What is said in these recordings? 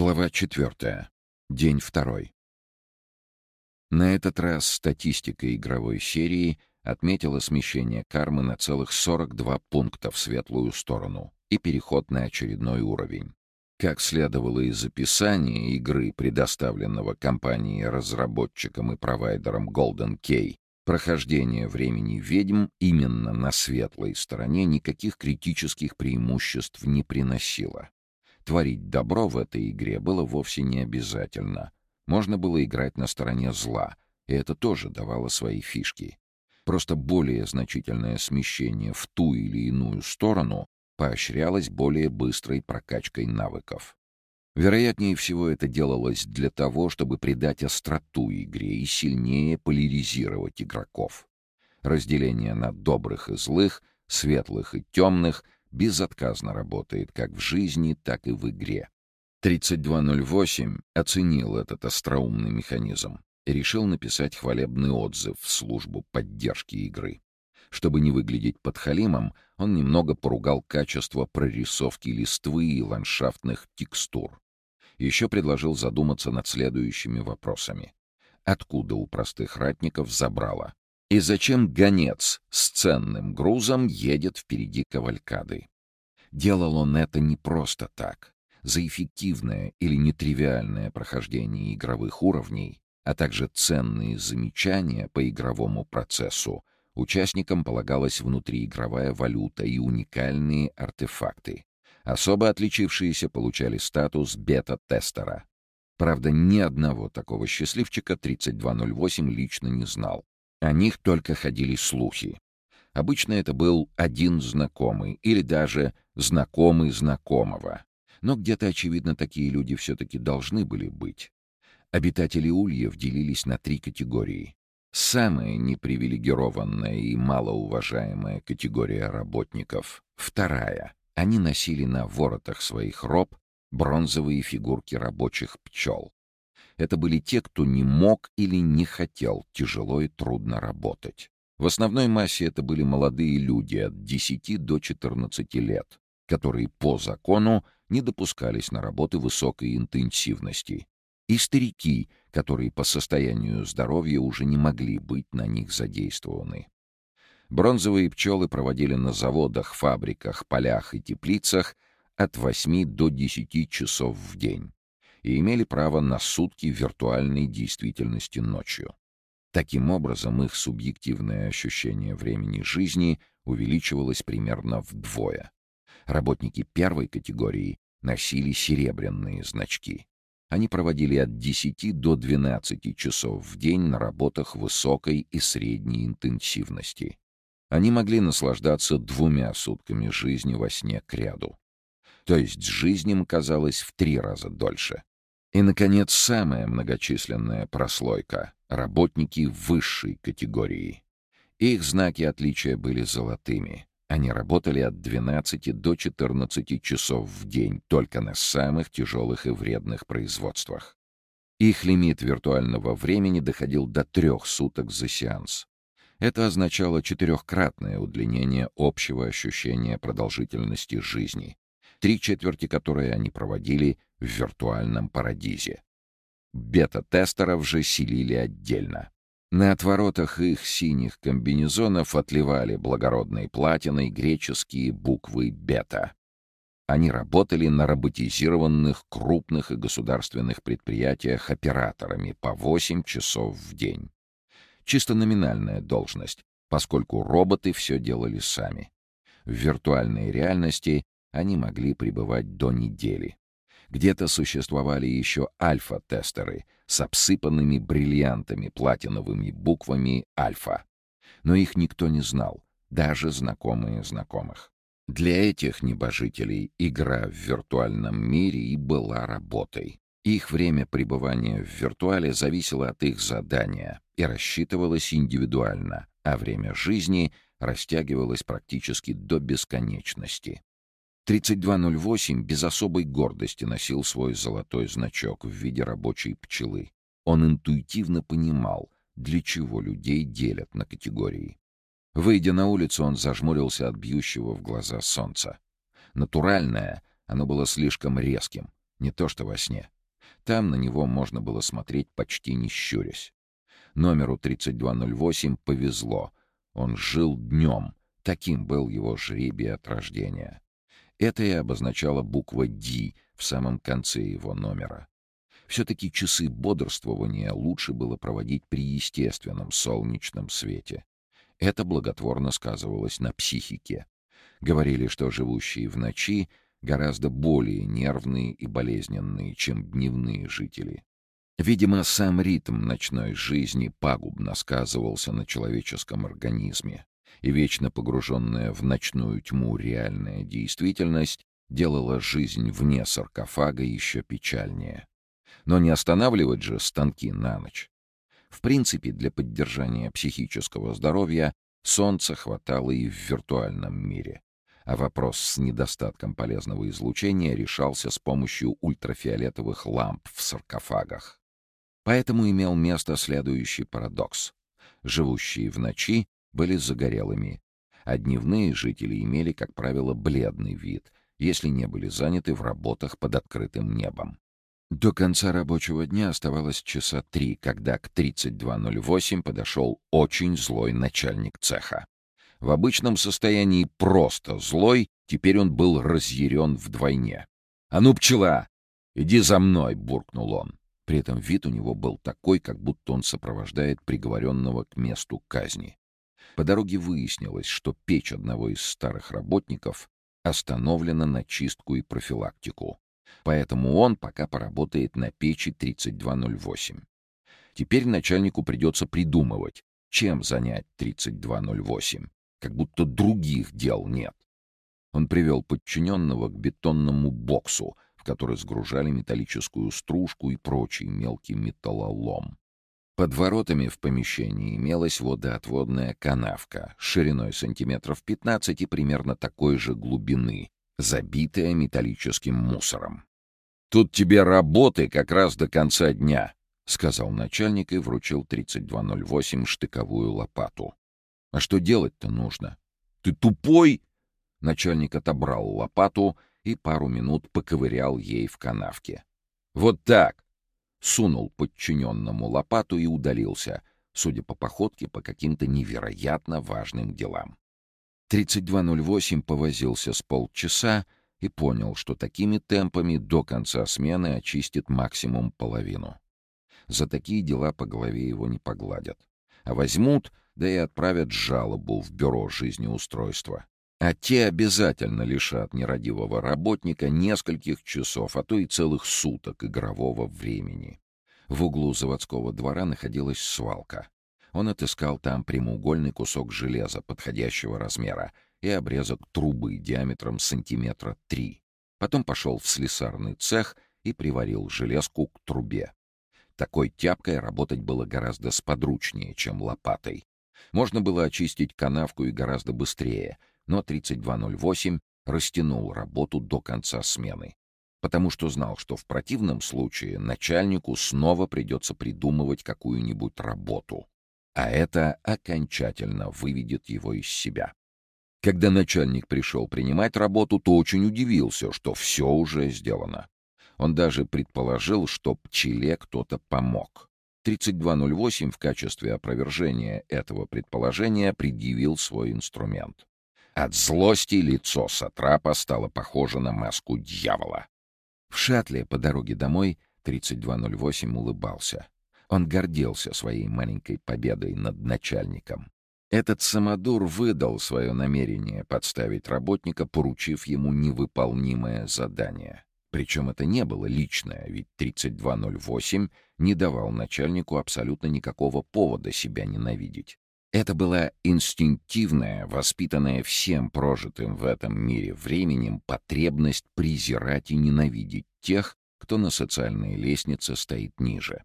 Глава четвертая. День второй. На этот раз статистика игровой серии отметила смещение кармы на целых 42 пункта в светлую сторону и переход на очередной уровень. Как следовало из описания игры, предоставленного компанией-разработчиком и провайдером Golden Key, прохождение времени ведьм именно на светлой стороне никаких критических преимуществ не приносило. Творить добро в этой игре было вовсе не обязательно. Можно было играть на стороне зла, и это тоже давало свои фишки. Просто более значительное смещение в ту или иную сторону поощрялось более быстрой прокачкой навыков. Вероятнее всего, это делалось для того, чтобы придать остроту игре и сильнее поляризировать игроков. Разделение на добрых и злых, светлых и темных — безотказно работает как в жизни, так и в игре. 3208 оценил этот остроумный механизм и решил написать хвалебный отзыв в службу поддержки игры. Чтобы не выглядеть подхалимом, он немного поругал качество прорисовки листвы и ландшафтных текстур. Еще предложил задуматься над следующими вопросами. Откуда у простых ратников забрало? И зачем гонец с ценным грузом едет впереди кавалькады? Делал он это не просто так. За эффективное или нетривиальное прохождение игровых уровней, а также ценные замечания по игровому процессу, участникам полагалась внутриигровая валюта и уникальные артефакты. Особо отличившиеся получали статус бета-тестера. Правда, ни одного такого счастливчика 3208 лично не знал. О них только ходили слухи. Обычно это был один знакомый или даже знакомый знакомого. Но где-то, очевидно, такие люди все-таки должны были быть. Обитатели Ульев делились на три категории. Самая непривилегированная и малоуважаемая категория работников — вторая. Они носили на воротах своих роб бронзовые фигурки рабочих пчел. Это были те, кто не мог или не хотел тяжело и трудно работать. В основной массе это были молодые люди от 10 до 14 лет, которые по закону не допускались на работы высокой интенсивности, и старики, которые по состоянию здоровья уже не могли быть на них задействованы. Бронзовые пчелы проводили на заводах, фабриках, полях и теплицах от 8 до 10 часов в день и имели право на сутки виртуальной действительности ночью. Таким образом, их субъективное ощущение времени жизни увеличивалось примерно вдвое. Работники первой категории носили серебряные значки. Они проводили от 10 до 12 часов в день на работах высокой и средней интенсивности. Они могли наслаждаться двумя сутками жизни во сне к ряду. То есть жизнь им казалась в три раза дольше. И, наконец, самая многочисленная прослойка — работники высшей категории. Их знаки отличия были золотыми. Они работали от 12 до 14 часов в день только на самых тяжелых и вредных производствах. Их лимит виртуального времени доходил до трех суток за сеанс. Это означало четырехкратное удлинение общего ощущения продолжительности жизни, три четверти которой они проводили в виртуальном парадизе. Бета-тестеров же селили отдельно. На отворотах их синих комбинезонов отливали благородной платиной греческие буквы «бета». Они работали на роботизированных крупных и государственных предприятиях операторами по 8 часов в день. Чисто номинальная должность, поскольку роботы все делали сами. В виртуальной реальности они могли пребывать до недели. Где-то существовали еще альфа-тестеры с обсыпанными бриллиантами платиновыми буквами «Альфа». Но их никто не знал, даже знакомые знакомых. Для этих небожителей игра в виртуальном мире и была работой. Их время пребывания в виртуале зависело от их задания и рассчитывалось индивидуально, а время жизни растягивалось практически до бесконечности. 3208 без особой гордости носил свой золотой значок в виде рабочей пчелы. Он интуитивно понимал, для чего людей делят на категории. Выйдя на улицу, он зажмурился от бьющего в глаза солнца. Натуральное, оно было слишком резким. Не то что во сне. Там на него можно было смотреть почти не щурясь. Номеру 3208 повезло. Он жил днем. Таким был его жребий от рождения. Это и обозначала буква «Д» в самом конце его номера. Все-таки часы бодрствования лучше было проводить при естественном солнечном свете. Это благотворно сказывалось на психике. Говорили, что живущие в ночи гораздо более нервные и болезненные, чем дневные жители. Видимо, сам ритм ночной жизни пагубно сказывался на человеческом организме, и вечно погруженная в ночную тьму реальная действительность делала жизнь вне саркофага еще печальнее. Но не останавливать же станки на ночь. В принципе, для поддержания психического здоровья солнца хватало и в виртуальном мире а вопрос с недостатком полезного излучения решался с помощью ультрафиолетовых ламп в саркофагах. Поэтому имел место следующий парадокс. Живущие в ночи были загорелыми, а дневные жители имели, как правило, бледный вид, если не были заняты в работах под открытым небом. До конца рабочего дня оставалось часа три, когда к 32.08 подошел очень злой начальник цеха. В обычном состоянии просто злой, теперь он был разъярен вдвойне. «А ну, пчела! Иди за мной!» — буркнул он. При этом вид у него был такой, как будто он сопровождает приговоренного к месту казни. По дороге выяснилось, что печь одного из старых работников остановлена на чистку и профилактику. Поэтому он пока поработает на печи 3208. Теперь начальнику придется придумывать, чем занять 3208 как будто других дел нет. Он привел подчиненного к бетонному боксу, в который сгружали металлическую стружку и прочий мелкий металлолом. Под воротами в помещении имелась водоотводная канавка шириной сантиметров 15 и примерно такой же глубины, забитая металлическим мусором. «Тут тебе работы как раз до конца дня», — сказал начальник и вручил 3208 штыковую лопату. А что делать-то нужно? Ты тупой? Начальник отобрал лопату и пару минут поковырял ей в канавке. Вот так! Сунул подчиненному лопату и удалился, судя по походке, по каким-то невероятно важным делам. 3208 повозился с полчаса и понял, что такими темпами до конца смены очистит максимум половину. За такие дела по голове его не погладят. А возьмут да и отправят жалобу в бюро жизнеустройства. А те обязательно лишат нерадивого работника нескольких часов, а то и целых суток игрового времени. В углу заводского двора находилась свалка. Он отыскал там прямоугольный кусок железа подходящего размера и обрезок трубы диаметром сантиметра три. Потом пошел в слесарный цех и приварил железку к трубе. Такой тяпкой работать было гораздо сподручнее, чем лопатой. Можно было очистить канавку и гораздо быстрее, но 3208 растянул работу до конца смены, потому что знал, что в противном случае начальнику снова придется придумывать какую-нибудь работу, а это окончательно выведет его из себя. Когда начальник пришел принимать работу, то очень удивился, что все уже сделано. Он даже предположил, что пчеле кто-то помог. 3208 в качестве опровержения этого предположения предъявил свой инструмент. От злости лицо Сатрапа стало похоже на маску дьявола. В шатле по дороге домой 3208 улыбался. Он гордился своей маленькой победой над начальником. Этот самодур выдал свое намерение подставить работника, поручив ему невыполнимое задание. Причем это не было личное, ведь 3208 не давал начальнику абсолютно никакого повода себя ненавидеть. Это была инстинктивная, воспитанная всем прожитым в этом мире временем потребность презирать и ненавидеть тех, кто на социальной лестнице стоит ниже.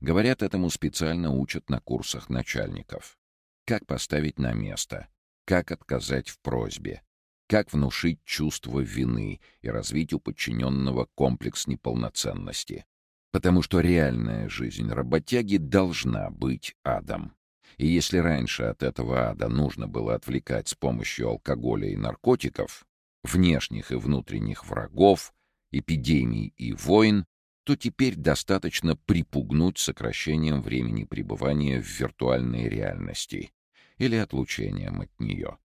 Говорят, этому специально учат на курсах начальников. Как поставить на место, как отказать в просьбе, как внушить чувство вины и развить у подчиненного комплекс неполноценности. Потому что реальная жизнь работяги должна быть адом. И если раньше от этого ада нужно было отвлекать с помощью алкоголя и наркотиков, внешних и внутренних врагов, эпидемий и войн, то теперь достаточно припугнуть сокращением времени пребывания в виртуальной реальности или отлучением от нее.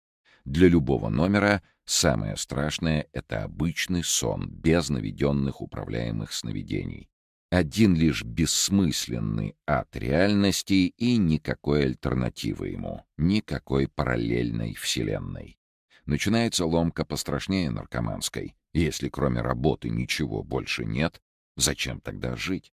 Для любого номера самое страшное — это обычный сон без наведенных управляемых сновидений. Один лишь бессмысленный ад реальности и никакой альтернативы ему, никакой параллельной вселенной. Начинается ломка пострашнее наркоманской. Если кроме работы ничего больше нет, зачем тогда жить?